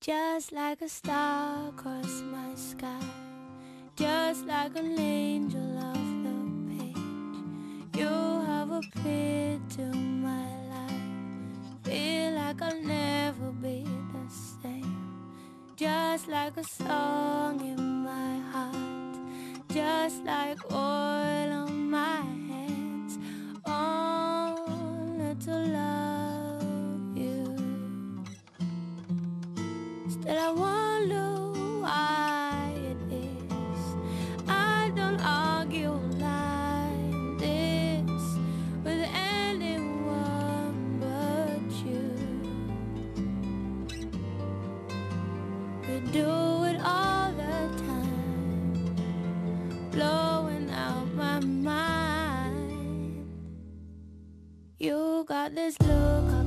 Just like a star across my sky, just like an angel off the page. You have appeared to my life, feel like I'll never be the same. Just like a song in my heart, just like Still, I wonder why it is I don't argue like this with anyone but you. We do it all the time, blowing out my mind. You got this look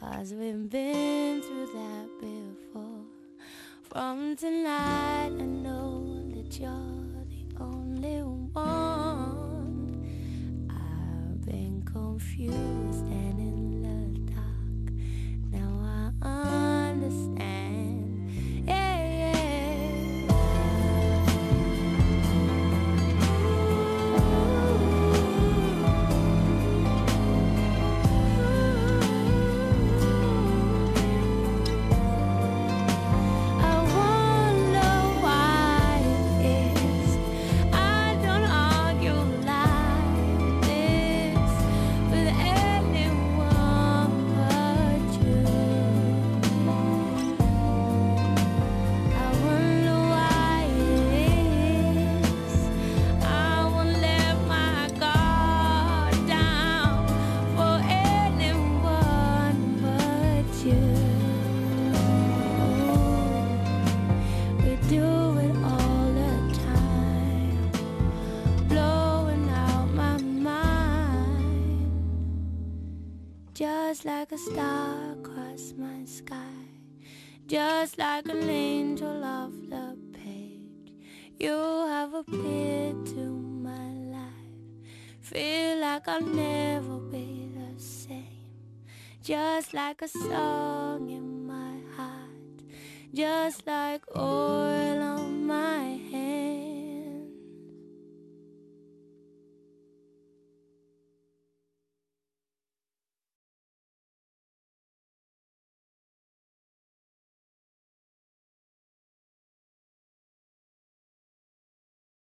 Cause we've been through that before. From tonight, I know that you're just like a star across my sky, just like an angel off the page. You have appeared to my life, feel like I'll never be the same, just like a song in my heart. Just like oil